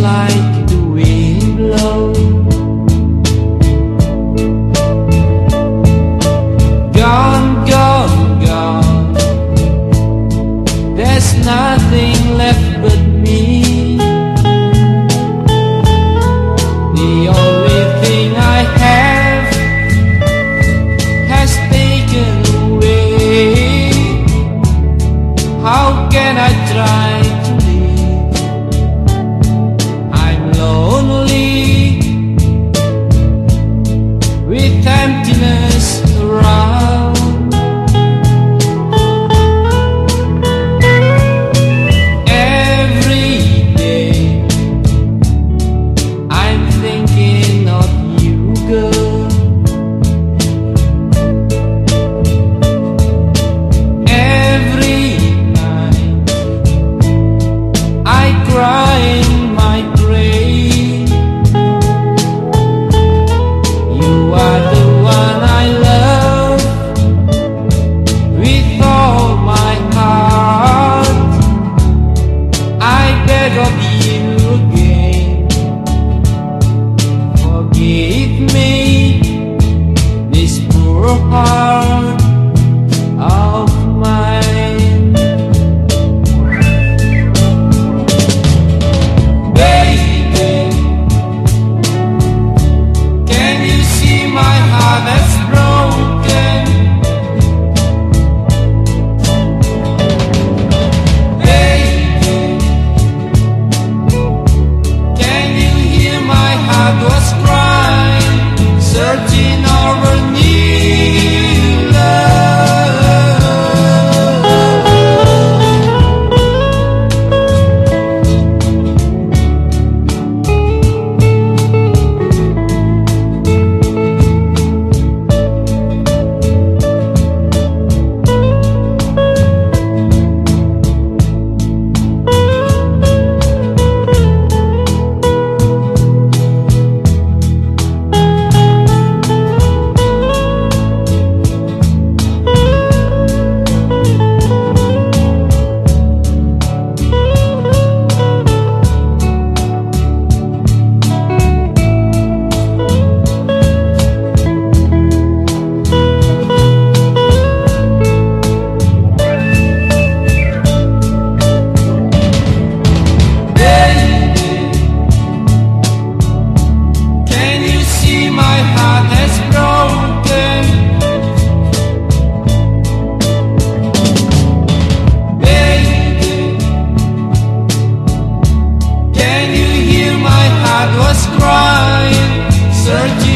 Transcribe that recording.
like the wind blows. Heart. was crying, searching.